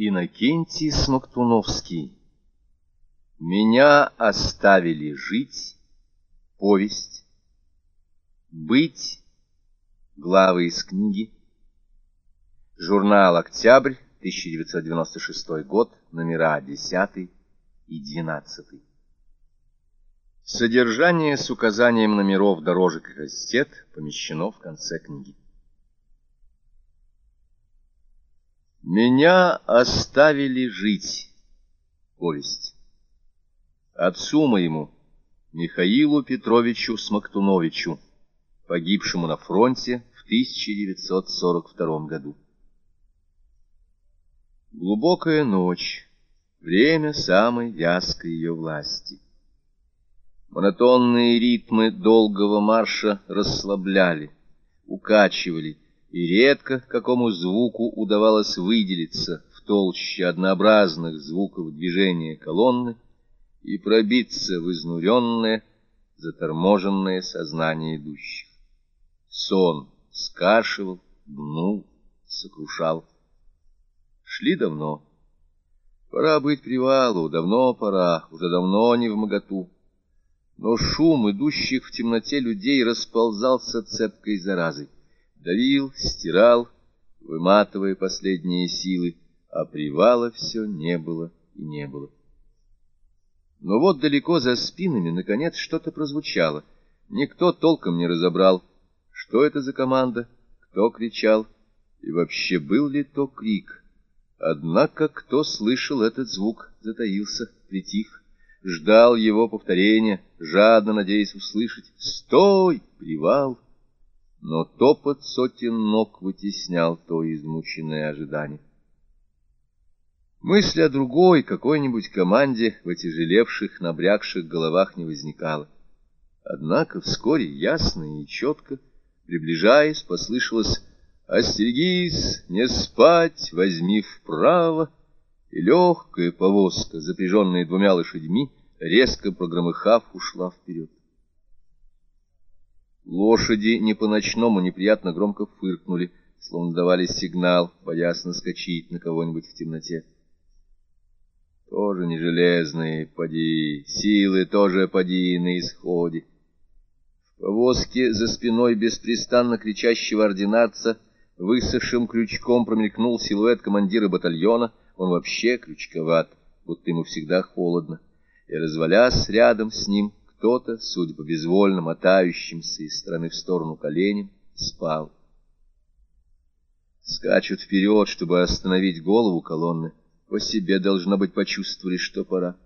Иннокентий Смоктуновский Меня оставили жить Повесть Быть Главы из книги Журнал «Октябрь», 1996 год, номера 10 и 12. Содержание с указанием номеров дорожек и кастет помещено в конце книги. Меня оставили жить. Повесть. Отцу моему, Михаилу Петровичу Смоктуновичу, погибшему на фронте в 1942 году. Глубокая ночь, время самой вязкой ее власти. Монотонные ритмы долгого марша расслабляли, укачивали, и редко какому звуку удавалось выделиться в толще однообразных звуков движения колонны и пробиться в изнуренное, заторможенное сознание идущих. Сон скашивал, гнул, сокрушал. Шли давно. Пора быть привалу, давно пора, уже давно не в моготу. Но шум идущих в темноте людей расползался цепкой заразой давил, стирал, выматывая последние силы, а привала все не было и не было. Но вот далеко за спинами, наконец, что-то прозвучало. Никто толком не разобрал, что это за команда, кто кричал, и вообще был ли то крик. Однако, кто слышал этот звук, затаился, притих, ждал его повторения, жадно надеясь услышать «Стой! Привал!» Но топот сотен ног вытеснял то измученное ожидание. Мысли о другой какой-нибудь команде в отяжелевших, набрякших головах не возникало. Однако вскоре ясно и четко, приближаясь, послышалось «Остерегись, не спать, возьми вправо!» И легкая повозка, запряженная двумя лошадьми, резко прогромыхав, ушла вперед. Лошади не по-ночному неприятно громко фыркнули, словно давали сигнал, боясь наскочить на кого-нибудь в темноте. Тоже не железные, поди, силы тоже поди на исходе. В повозке за спиной беспрестанно кричащего ординарца высохшим крючком промелькнул силуэт командира батальона, он вообще крючковат, будто ему всегда холодно, и, развалясь рядом с ним, кто-то, судя по безвольно мотающимся из стороны в сторону коленям, спал. Скачут вперед, чтобы остановить голову колонны. По себе, должно быть, почувствовали, что пора.